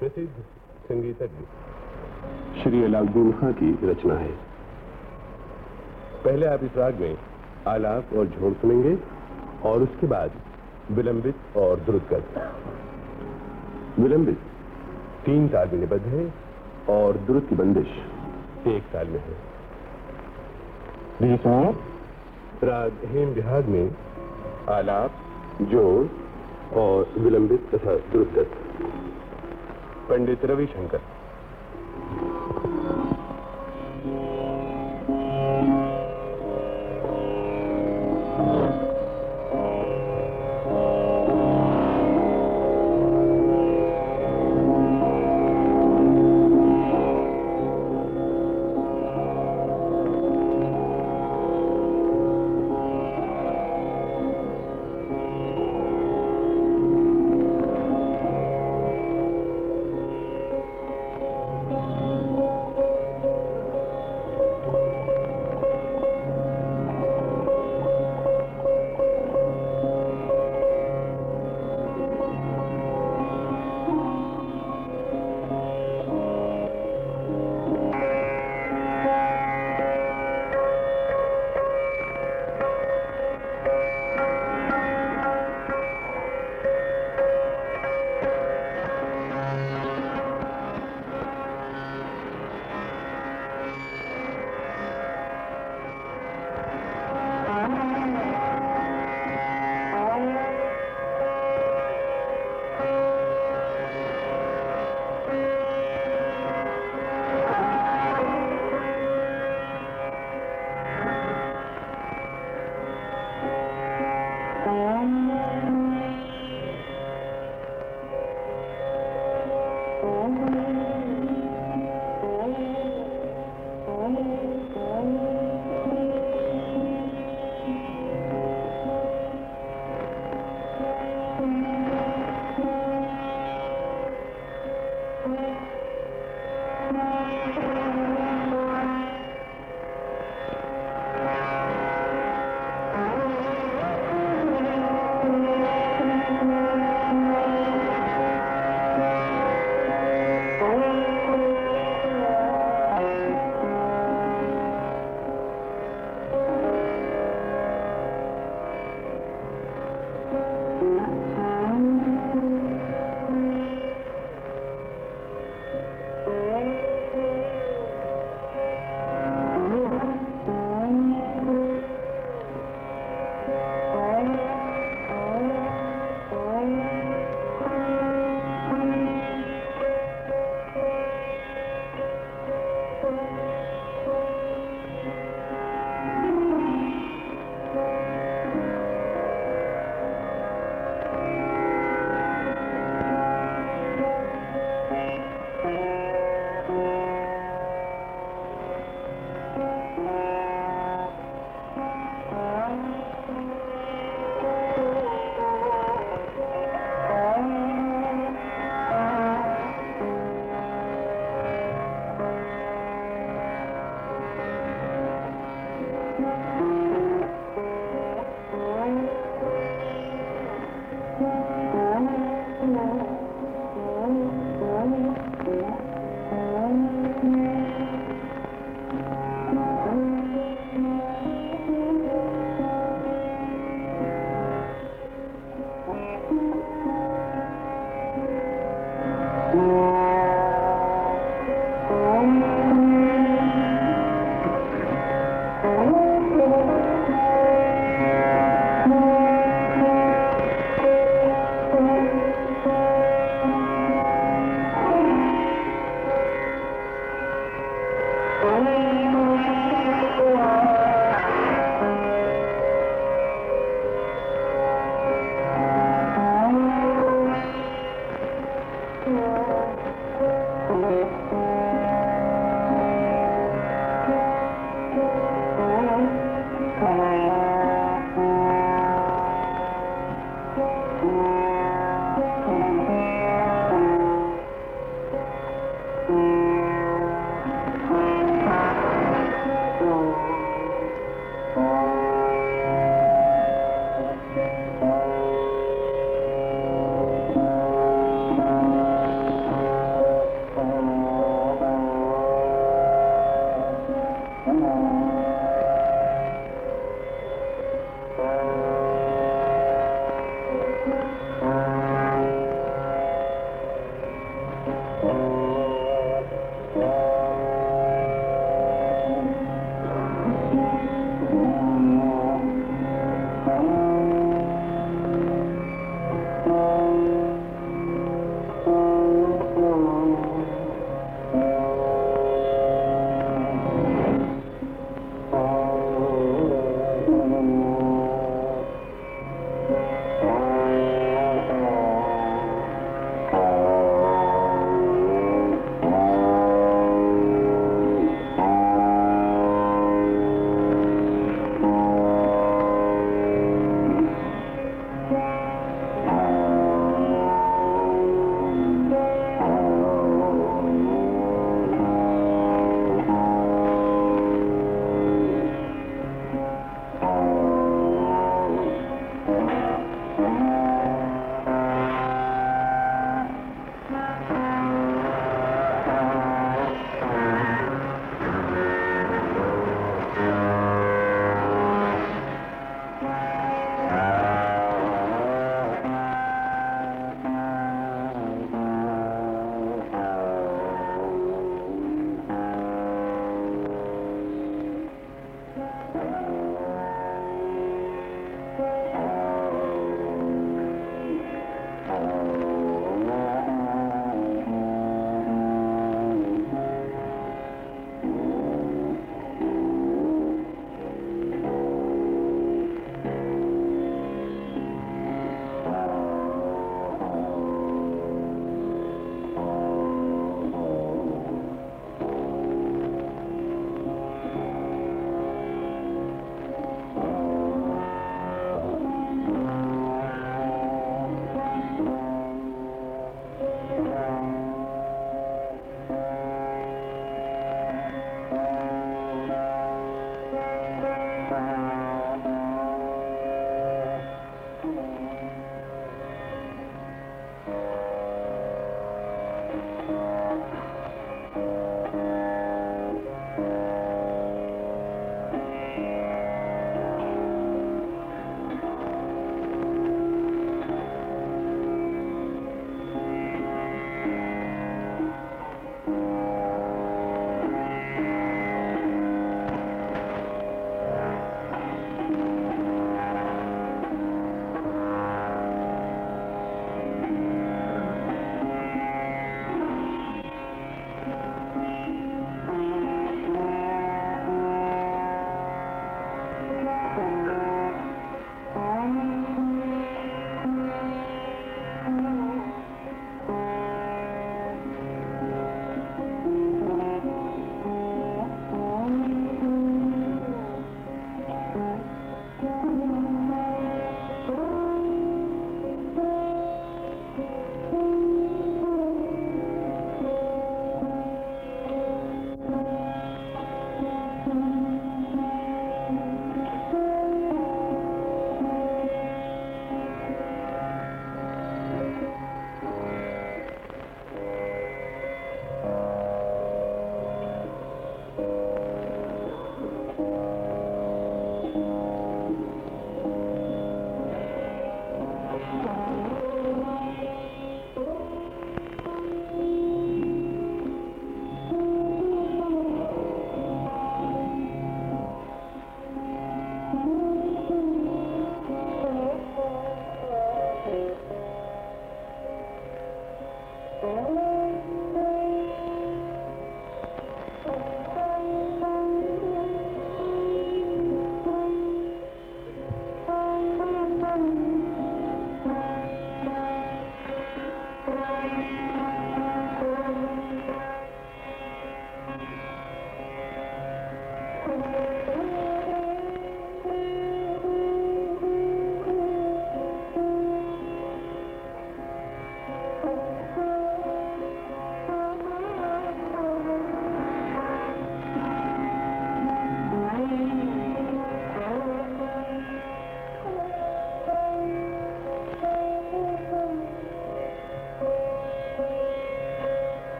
प्रसिद्ध संगीतज्ञ श्री अलाउद्दीन खां की रचना है। पहले आप इस राग में आलाप और झोड़ सुनेंगे और उसके बाद विलंबित और द्रुतगत विलंबित। तीन ताल में निबद्ध है और द्रुत की बंदिश एक ताल में है। राग हेम विहाग में आलाप जोड़ और विलंबित तथा द्रुतगत पंडित रविशंकर।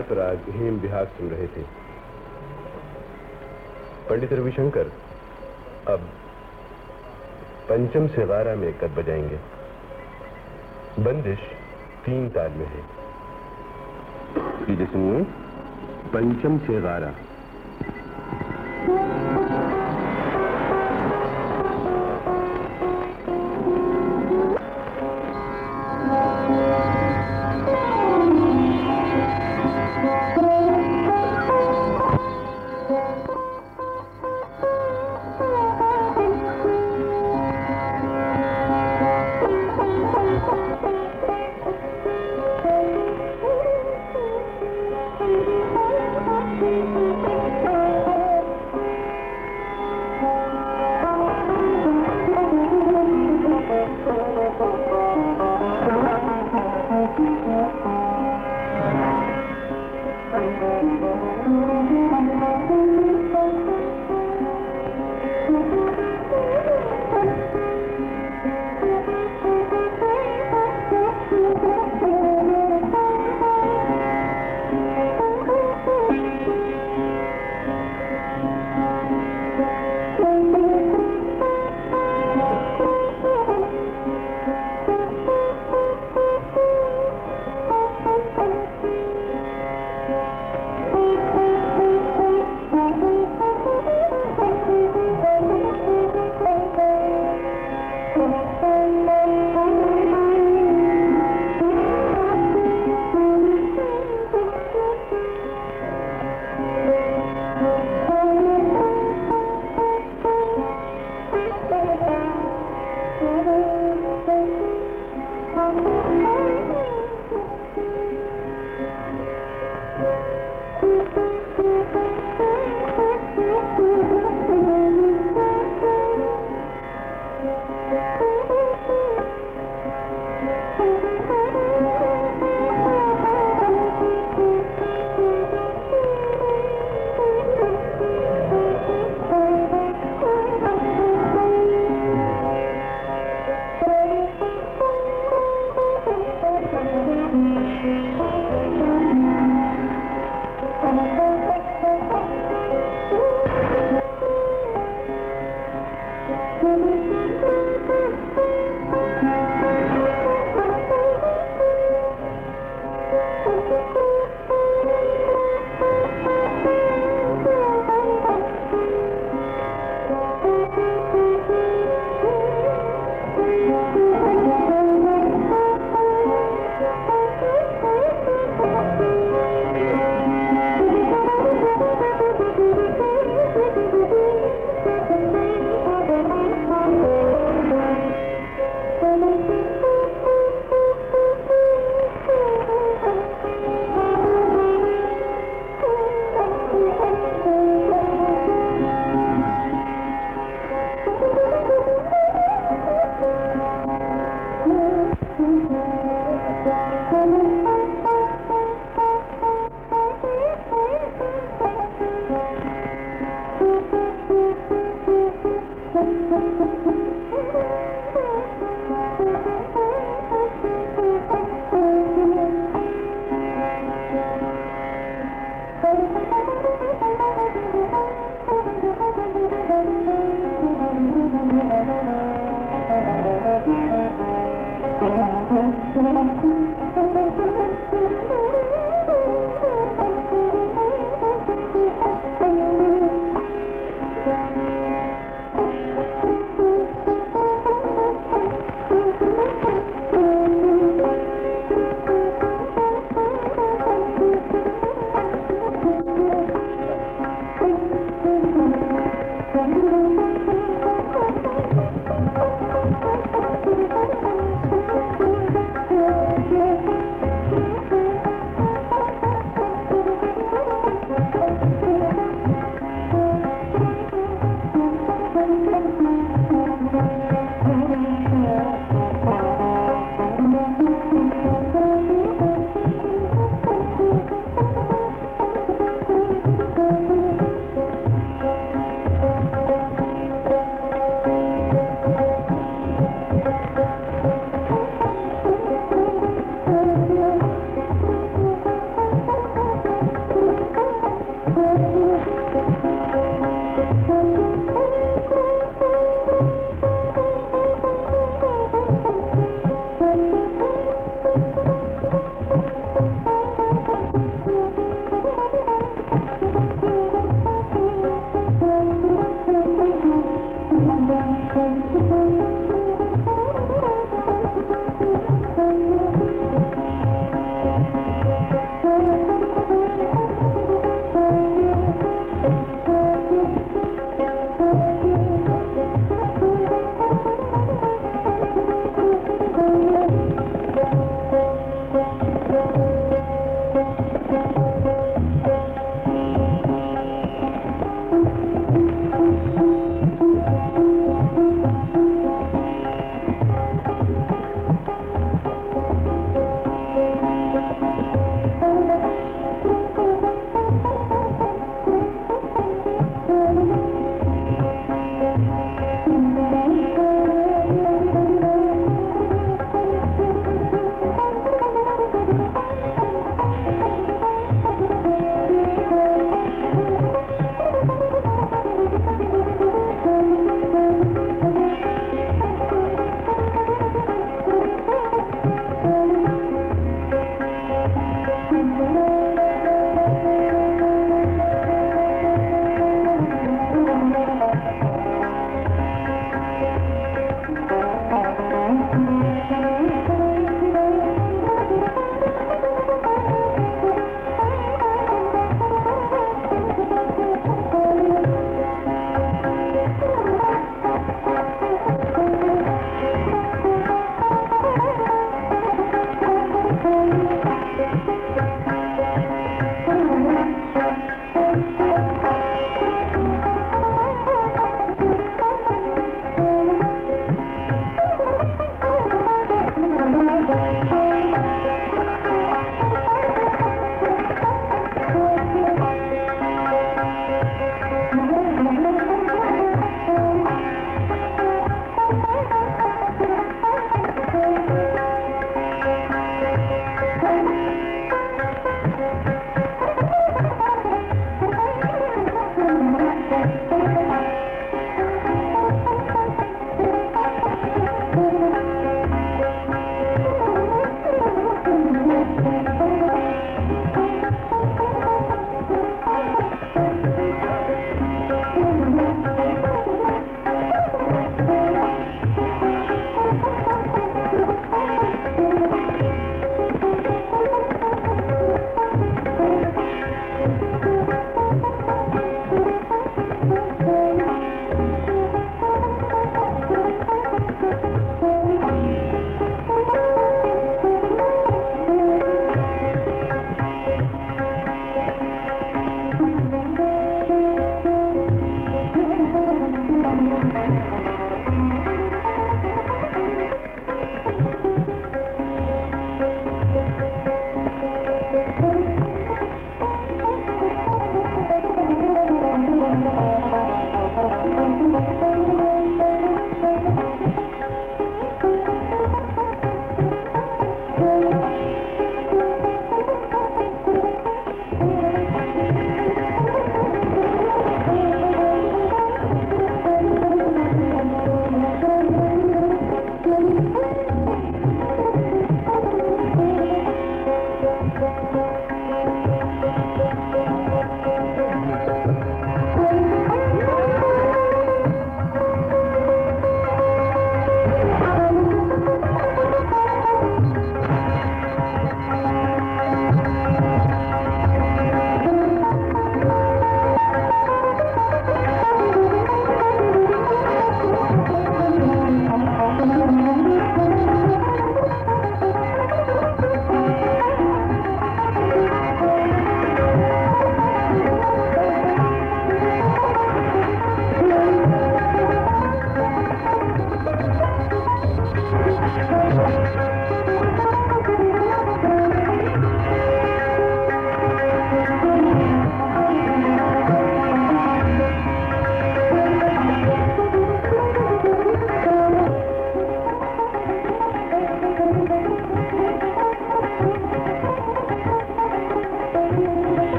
पर आज हेम विहार सुन रहे थे। पंडित रविशंकर, अब पंचम से बारह में कद बजाएँगे। बंदिश तीन ताल में है। सुनिए। पंचम से